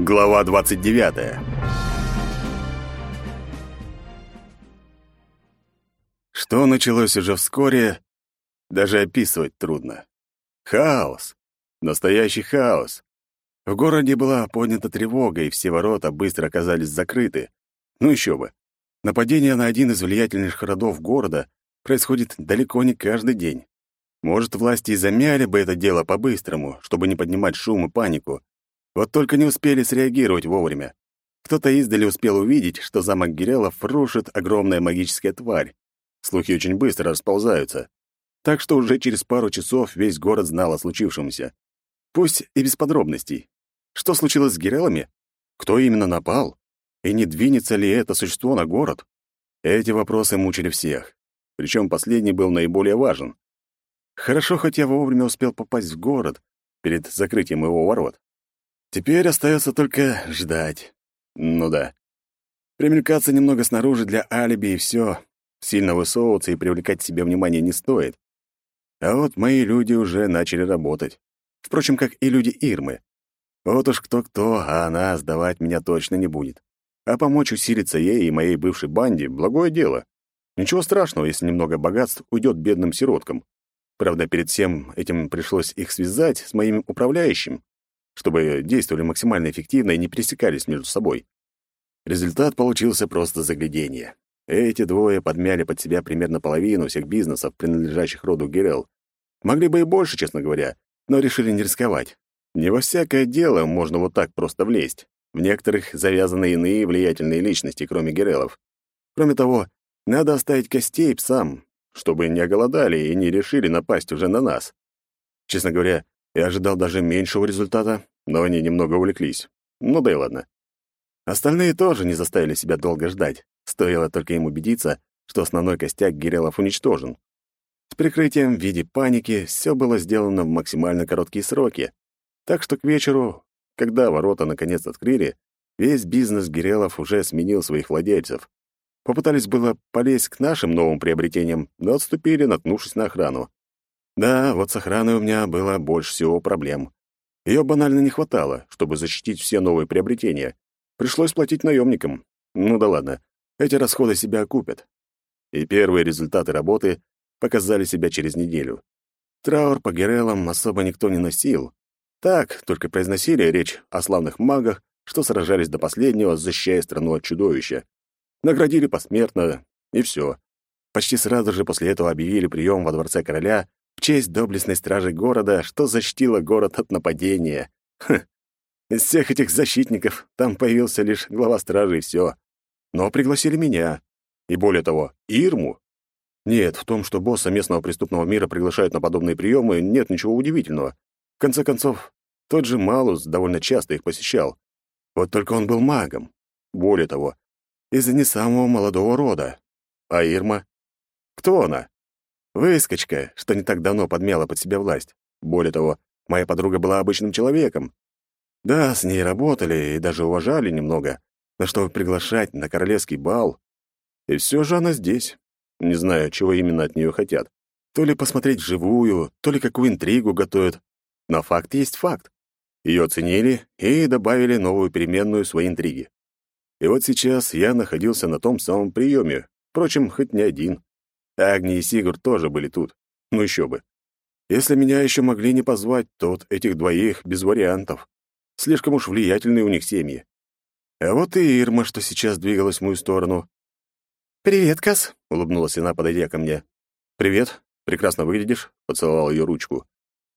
Глава 29. Что началось уже вскоре, даже описывать трудно. Хаос. Настоящий хаос. В городе была поднята тревога, и все ворота быстро оказались закрыты. Ну еще бы. Нападение на один из влиятельных родов города происходит далеко не каждый день. Может, власти и замяли бы это дело по-быстрому, чтобы не поднимать шум и панику, вот только не успели среагировать вовремя. Кто-то издали успел увидеть, что замок Гирелов рушит огромная магическая тварь. Слухи очень быстро расползаются. Так что уже через пару часов весь город знал о случившемся. Пусть и без подробностей. Что случилось с Гирелами? Кто именно напал? И не двинется ли это существо на город? Эти вопросы мучили всех. Причем последний был наиболее важен. Хорошо, хоть я вовремя успел попасть в город перед закрытием его ворот. Теперь остается только ждать. Ну да. Примелькаться немного снаружи для алиби и все. Сильно высовываться и привлекать к себе внимание не стоит. А вот мои люди уже начали работать. Впрочем, как и люди Ирмы. Вот уж кто-кто, а она сдавать меня точно не будет. А помочь усилиться ей и моей бывшей банде — благое дело. Ничего страшного, если немного богатств уйдет бедным сироткам. Правда, перед всем этим пришлось их связать с моим управляющим, чтобы действовали максимально эффективно и не пересекались между собой. Результат получился просто заглядение. Эти двое подмяли под себя примерно половину всех бизнесов, принадлежащих роду Герел. Могли бы и больше, честно говоря, но решили не рисковать. Не во всякое дело можно вот так просто влезть. В некоторых завязаны иные влиятельные личности, кроме Герелов. Кроме того, надо оставить костей псам, чтобы не оголодали и не решили напасть уже на нас. Честно говоря, я ожидал даже меньшего результата, но они немного увлеклись. Ну да и ладно. Остальные тоже не заставили себя долго ждать. Стоило только им убедиться, что основной костяк Гирелов уничтожен. С прикрытием в виде паники все было сделано в максимально короткие сроки. Так что к вечеру, когда ворота наконец открыли, весь бизнес Гирелов уже сменил своих владельцев. Попытались было полезть к нашим новым приобретениям, но отступили, наткнувшись на охрану. Да, вот с охраной у меня было больше всего проблем. Ее банально не хватало, чтобы защитить все новые приобретения. Пришлось платить наемникам. Ну да ладно, эти расходы себя окупят. И первые результаты работы показали себя через неделю. Траур по Герелам особо никто не носил. Так, только произносили речь о славных магах, что сражались до последнего, защищая страну от чудовища. Наградили посмертно, и все. Почти сразу же после этого объявили прием во дворце короля честь доблестной стражи города, что защитила город от нападения. Хм. Из всех этих защитников там появился лишь глава стражи и все. Но пригласили меня. И более того, Ирму. Нет, в том, что босса местного преступного мира приглашают на подобные приемы, нет ничего удивительного. В конце концов, тот же Малус довольно часто их посещал. Вот только он был магом. Более того, из не самого молодого рода. А Ирма? Кто она? Выскочка, что не так давно подмяла под себя власть. Более того, моя подруга была обычным человеком. Да, с ней работали и даже уважали немного, но чтобы приглашать на королевский бал... И все же она здесь. Не знаю, чего именно от нее хотят. То ли посмотреть вживую, то ли какую интригу готовят. Но факт есть факт. Ее оценили и добавили новую переменную свои интриги. И вот сейчас я находился на том самом приеме, впрочем, хоть не один. Агни и Сигур тоже были тут. Ну еще бы. Если меня еще могли не позвать, то вот этих двоих без вариантов. Слишком уж влиятельные у них семьи. А вот и Ирма, что сейчас двигалась в мою сторону. «Привет, Кас», — улыбнулась она, подойдя ко мне. «Привет. Прекрасно выглядишь», — поцеловал ее ручку.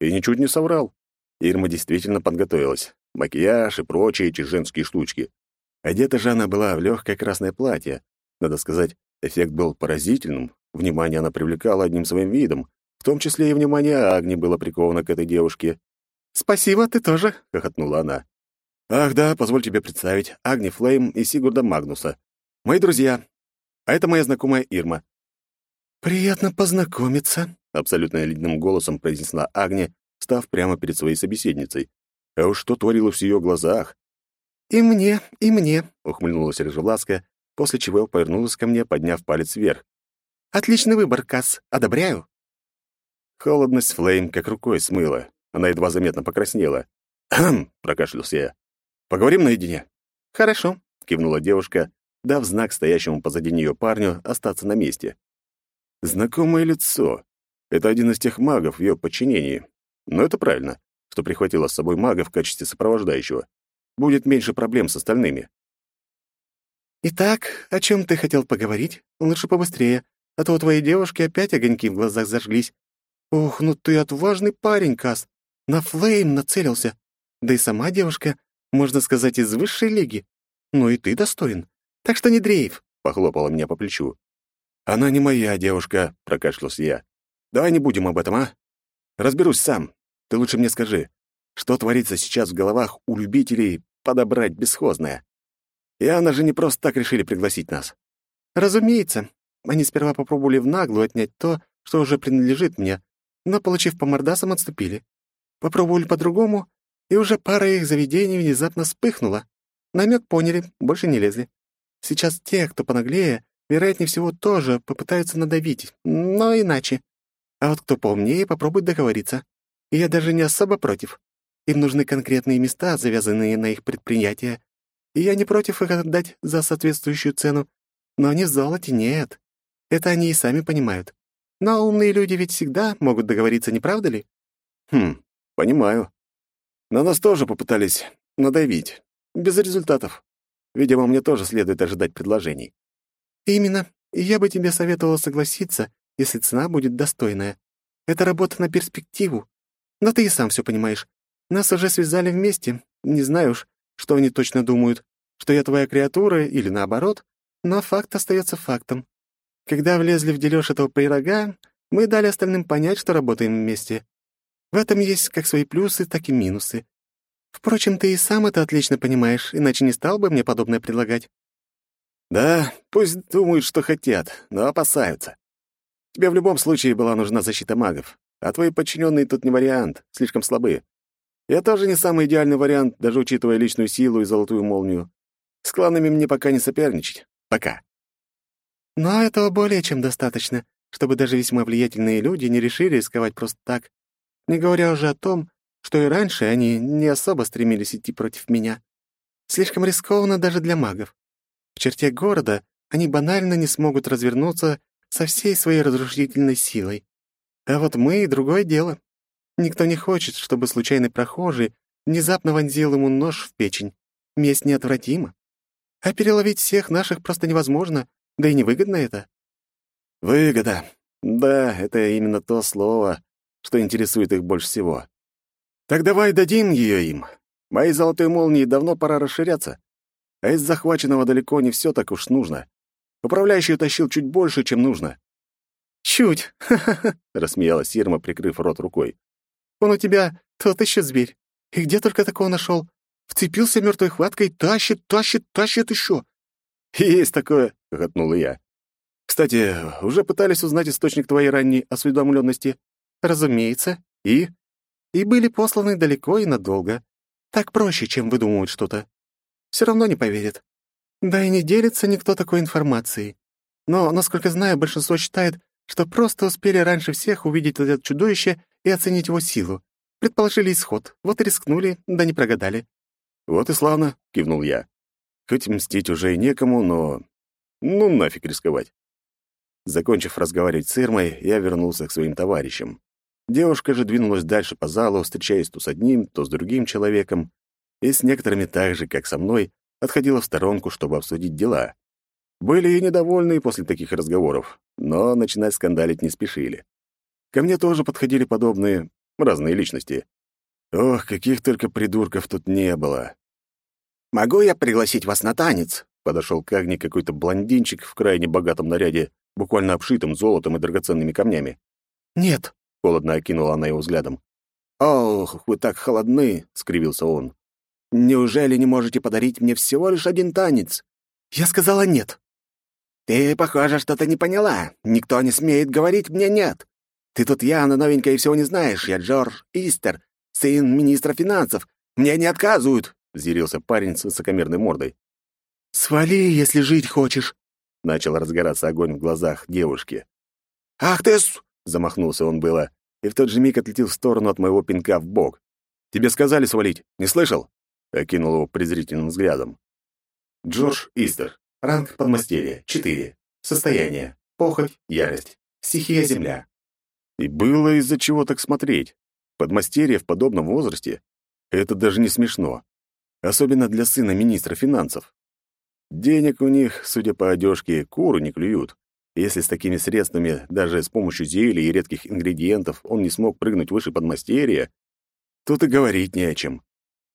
И ничуть не соврал. Ирма действительно подготовилась. Макияж и прочие эти женские штучки. Одета же она была в легкое красное платье. Надо сказать, эффект был поразительным, Внимание она привлекала одним своим видом, в том числе и внимание Агни было приковано к этой девушке. «Спасибо, ты тоже», — хохотнула она. «Ах да, позволь тебе представить, Агни Флейм и Сигурда Магнуса. Мои друзья. А это моя знакомая Ирма». «Приятно познакомиться», — абсолютно ледяным голосом произнесла Агни, став прямо перед своей собеседницей. А уж что творилось в ее глазах. «И мне, и мне», — ухмыльнулась Рыжевласка, после чего повернулась ко мне, подняв палец вверх. Отличный выбор, Касс. Одобряю. Холодность Флейм как рукой смыла. Она едва заметно покраснела. «Хм!» — прокашлялся я. Поговорим наедине?» «Хорошо», — кивнула девушка, дав знак стоящему позади нее парню остаться на месте. Знакомое лицо. Это один из тех магов в ее подчинении. Но это правильно, что прихватила с собой мага в качестве сопровождающего. Будет меньше проблем с остальными. «Итак, о чем ты хотел поговорить? Лучше побыстрее, а то у твоей девушки опять огоньки в глазах зажглись. Ух, ну ты отважный парень, Кас. На Флейм нацелился. Да и сама девушка, можно сказать, из высшей лиги. Ну и ты достоин. Так что не дрейф», — похлопала меня по плечу. «Она не моя девушка», — прокашлялся я. «Давай не будем об этом, а? Разберусь сам. Ты лучше мне скажи, что творится сейчас в головах у любителей подобрать бесхозное? И она же не просто так решили пригласить нас». «Разумеется. Они сперва попробовали в наглую отнять то, что уже принадлежит мне, но, получив по мордасам, отступили. Попробовали по-другому, и уже пара их заведений внезапно вспыхнула. Намек поняли, больше не лезли. Сейчас те, кто понаглее, вероятнее всего, тоже попытаются надавить, но иначе. А вот кто поумнее, попробует договориться. И я даже не особо против. Им нужны конкретные места, завязанные на их предприятия. И я не против их отдать за соответствующую цену. Но не в золоте, нет. Это они и сами понимают. Но умные люди ведь всегда могут договориться, не правда ли? Хм, понимаю. На нас тоже попытались надавить. Без результатов. Видимо, мне тоже следует ожидать предложений. Именно. И я бы тебе советовала согласиться, если цена будет достойная. Это работа на перспективу. Но ты и сам все понимаешь. Нас уже связали вместе. Не знаю уж, что они точно думают, что я твоя креатура или наоборот, но факт остается фактом. Когда влезли в дележ этого пирога, мы дали остальным понять, что работаем вместе. В этом есть как свои плюсы, так и минусы. Впрочем, ты и сам это отлично понимаешь, иначе не стал бы мне подобное предлагать. Да, пусть думают, что хотят, но опасаются. Тебе в любом случае была нужна защита магов, а твои подчиненные тут не вариант, слишком слабые. Я тоже не самый идеальный вариант, даже учитывая личную силу и золотую молнию. С кланами мне пока не соперничать. Пока. Но этого более чем достаточно, чтобы даже весьма влиятельные люди не решили рисковать просто так, не говоря уже о том, что и раньше они не особо стремились идти против меня. Слишком рискованно даже для магов. В черте города они банально не смогут развернуться со всей своей разрушительной силой. А вот мы — другое дело. Никто не хочет, чтобы случайный прохожий внезапно вонзил ему нож в печень. Месть неотвратима. А переловить всех наших просто невозможно, да и невыгодно это. Выгода. Да, это именно то слово, что интересует их больше всего. Так давай дадим ее им. Моей золотой молнии давно пора расширяться. А из захваченного далеко не все так уж нужно. Управляющий утащил чуть больше, чем нужно. «Чуть!» — рассмеялась Ирма, прикрыв рот рукой. «Он у тебя тот еще зверь. И где только такого нашел? Вцепился мертвой хваткой, тащит, тащит, тащит еще!» «Есть такое!» — хохотнула я. «Кстати, уже пытались узнать источник твоей ранней осведомленности?» «Разумеется. И?» и были посланы далеко и надолго. Так проще, чем выдумывать что-то. Все равно не поверят. Да и не делится никто такой информацией. Но, насколько знаю, большинство считает, что просто успели раньше всех увидеть это чудовище и оценить его силу. Предположили исход, вот и рискнули, да не прогадали. «Вот и славно», — кивнул я. «Хоть мстить уже и некому, но... Ну, нафиг рисковать». Закончив разговаривать с Ирмой, я вернулся к своим товарищам. Девушка же двинулась дальше по залу, встречаясь то с одним, то с другим человеком, и с некоторыми так же, как со мной, отходила в сторонку, чтобы обсудить дела. Были и недовольные после таких разговоров, но начинать скандалить не спешили. Ко мне тоже подходили подобные разные личности. Ох, каких только придурков тут не было. «Могу я пригласить вас на танец?» Подошел к Агне какой-то блондинчик в крайне богатом наряде, буквально обшитым золотом и драгоценными камнями. «Нет», — холодно окинула она его взглядом. «Ох, вы так холодны!» — скривился он. «Неужели не можете подарить мне всего лишь один танец?» «Я сказала нет». «Ты, похоже, что-то не поняла. Никто не смеет говорить мне «нет». Ты тут явно новенькая и всего не знаешь. Я Джордж Истер, сын министра финансов. Мне не отказывают!» — взъярился парень с высокомерной мордой. «Свали, если жить хочешь!» — начал разгораться огонь в глазах девушки. «Ах ты с...» Замахнулся он было, и в тот же миг отлетел в сторону от моего пинка в бок. «Тебе сказали свалить, не слышал?» — окинул его презрительным взглядом. Джордж Истер. Ранг подмастерья. 4. Состояние. Похоть, ярость. Стихия земля. И было из-за чего так смотреть. Подмастерье в подобном возрасте — это даже не смешно. Особенно для сына министра финансов. Денег у них, судя по одежке, куры не клюют. Если с такими средствами, даже с помощью зелий и редких ингредиентов, он не смог прыгнуть выше подмастерья, тут и говорить не о чем.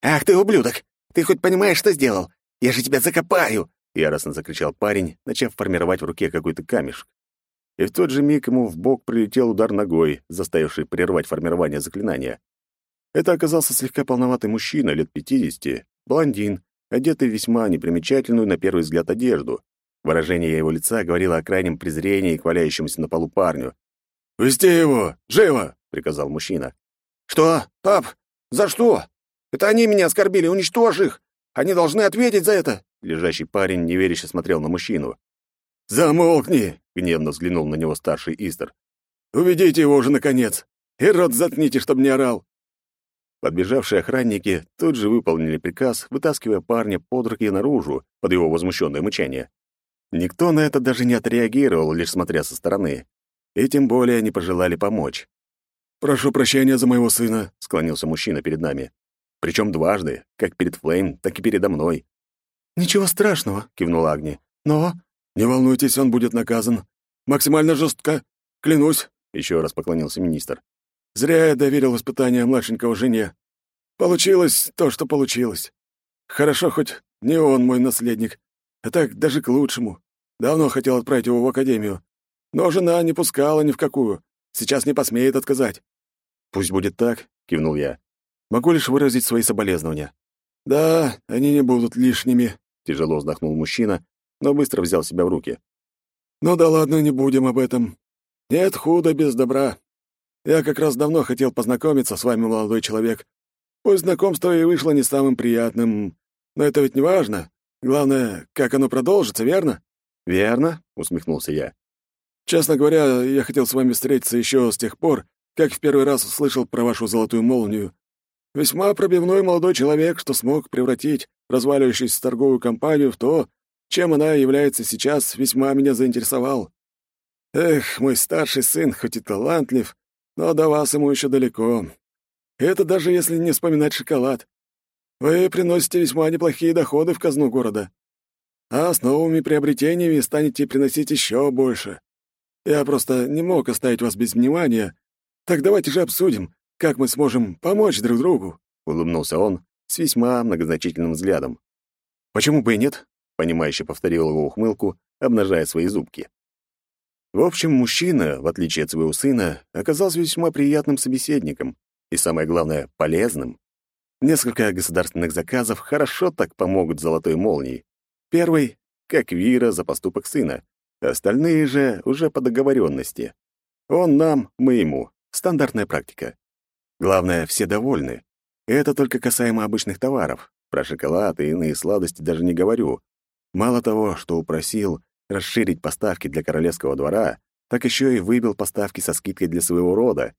«Ах ты, ублюдок! Ты хоть понимаешь, что сделал? Я же тебя закопаю!» — яростно закричал парень, начав формировать в руке какой-то камешек. И в тот же миг ему в бок прилетел удар ногой, заставивший прервать формирование заклинания. Это оказался слегка полноватый мужчина лет пятидесяти, блондин, одетый весьма непримечательную на первый взгляд одежду. Выражение его лица говорило о крайнем презрении к валяющемуся на полу парню. «Пусти его! Живо!» — приказал мужчина. «Что? Пап? За что? Это они меня оскорбили, уничтожь их! Они должны ответить за это!» Лежащий парень неверяще смотрел на мужчину. «Замолкни!» — гневно взглянул на него старший Истер. «Уведите его уже, наконец! И рот заткните, чтобы не орал!» Подбежавшие охранники тут же выполнили приказ, вытаскивая парня под руки наружу под его возмущенное мычание. Никто на это даже не отреагировал, лишь смотря со стороны. И тем более не пожелали помочь. «Прошу прощения за моего сына», — склонился мужчина перед нами. Причем дважды, как перед Флейм, так и передо мной. «Ничего страшного», — кивнула Агни. «Но...» «Не волнуйтесь, он будет наказан. Максимально жестко. Клянусь», — еще раз поклонился министр. Зря я доверил испытания младшенького жене. Получилось то, что получилось. Хорошо, хоть не он мой наследник, а так даже к лучшему. Давно хотел отправить его в академию, но жена не пускала ни в какую. Сейчас не посмеет отказать. Пусть будет так, кивнул я. Могу лишь выразить свои соболезнования. Да, они не будут лишними, тяжело вздохнул мужчина, но быстро взял себя в руки. Ну да ладно, не будем об этом. Нет худа без добра. Я как раз давно хотел познакомиться с вами, молодой человек. Пусть знакомство и вышло не самым приятным, но это ведь не важно. Главное, как оно продолжится, верно? Верно, усмехнулся я. Честно говоря, я хотел с вами встретиться еще с тех пор, как в первый раз услышал про вашу золотую молнию. Весьма пробивной молодой человек, что смог превратить разваливающуюся торговую компанию в то, чем она является сейчас, весьма меня заинтересовал. Эх, мой старший сын, хоть и талантлив, но до вас ему еще далеко. Это даже если не вспоминать шоколад. Вы приносите весьма неплохие доходы в казну города. А с новыми приобретениями станете приносить еще больше. Я просто не мог оставить вас без внимания. Так давайте же обсудим, как мы сможем помочь друг другу», — улыбнулся он с весьма многозначительным взглядом. «Почему бы и нет?» — понимающе повторил его ухмылку, обнажая свои зубки. В общем, мужчина, в отличие от своего сына, оказался весьма приятным собеседником и, самое главное, полезным. Несколько государственных заказов хорошо так помогут золотой молнии. Первый — как Вира за поступок сына. Остальные же уже по договоренности. Он нам, мы ему. Стандартная практика. Главное, все довольны. Это только касаемо обычных товаров. Про шоколад и иные сладости даже не говорю. Мало того, что упросил, расширить поставки для королевского двора, так еще и выбил поставки со скидкой для своего рода.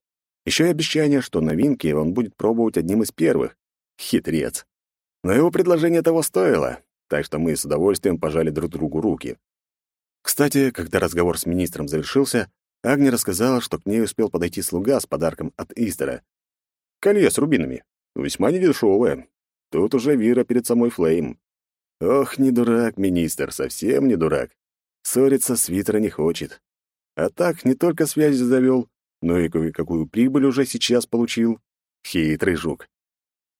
Еще и обещание, что новинки он будет пробовать одним из первых. Хитрец. Но его предложение того стоило, так что мы с удовольствием пожали друг другу руки. Кстати, когда разговор с министром завершился, Агни рассказала, что к ней успел подойти слуга с подарком от Истера. Колье с рубинами. Весьма недешевое. Тут уже Вира перед самой Флейм. Ох, не дурак, министр, совсем не дурак. Ссориться с Витра не хочет. А так не только связь завел, но и какую прибыль уже сейчас получил. Хитрый жук.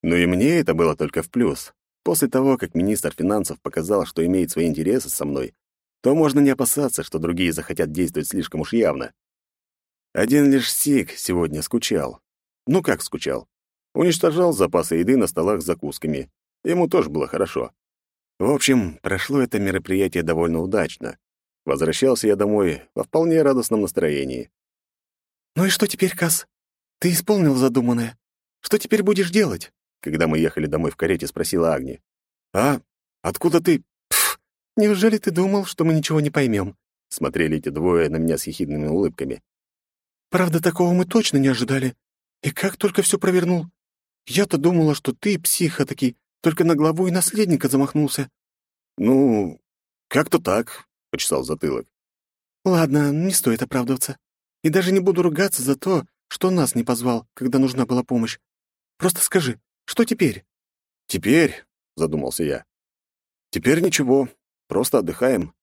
Но и мне это было только в плюс. После того, как министр финансов показал, что имеет свои интересы со мной, то можно не опасаться, что другие захотят действовать слишком уж явно. Один лишь Сик сегодня скучал. Ну как скучал? Уничтожал запасы еды на столах с закусками. Ему тоже было хорошо. В общем, прошло это мероприятие довольно удачно. Возвращался я домой во вполне радостном настроении. «Ну и что теперь, Кас? Ты исполнил задуманное. Что теперь будешь делать?» Когда мы ехали домой в карете, спросила Агни. «А? Откуда ты?» Пф, «Неужели ты думал, что мы ничего не поймем?» Смотрели эти двое на меня с ехидными улыбками. «Правда, такого мы точно не ожидали. И как только все провернул. Я-то думала, что ты, психа таки, Только на главу и наследника замахнулся». «Ну, как-то так», — почесал затылок. «Ладно, не стоит оправдываться. И даже не буду ругаться за то, что нас не позвал, когда нужна была помощь. Просто скажи, что теперь?» «Теперь», — задумался я. «Теперь ничего, просто отдыхаем.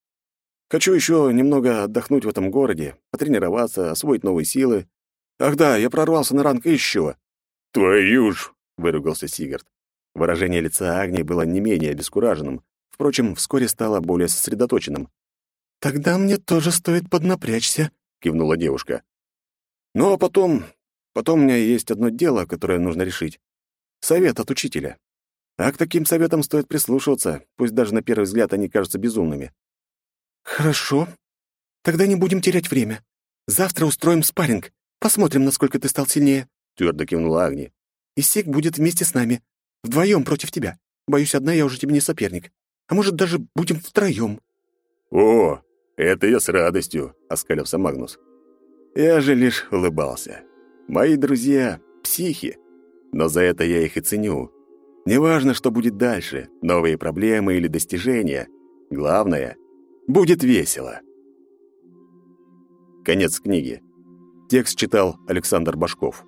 Хочу еще немного отдохнуть в этом городе, потренироваться, освоить новые силы. Ах да, я прорвался на ранг еще». «Твою ж!» — выругался Сигард. Выражение лица Агнии было не менее обескураженным, впрочем, вскоре стало более сосредоточенным. «Тогда мне тоже стоит поднапрячься», — кивнула девушка. «Ну, а потом... Потом у меня есть одно дело, которое нужно решить. Совет от учителя. А к таким советам стоит прислушиваться, пусть даже на первый взгляд они кажутся безумными». «Хорошо. Тогда не будем терять время. Завтра устроим спарринг. Посмотрим, насколько ты стал сильнее», — твердо кивнула Агни. «И Сик будет вместе с нами. Вдвоем против тебя. Боюсь, одна я уже тебе не соперник. А может, даже будем втроем». «О, «Это я с радостью», — оскалился Магнус. Я же лишь улыбался. Мои друзья — психи, но за это я их и ценю. Неважно, что будет дальше, новые проблемы или достижения. Главное — будет весело. Конец книги. Текст читал Александр Башков.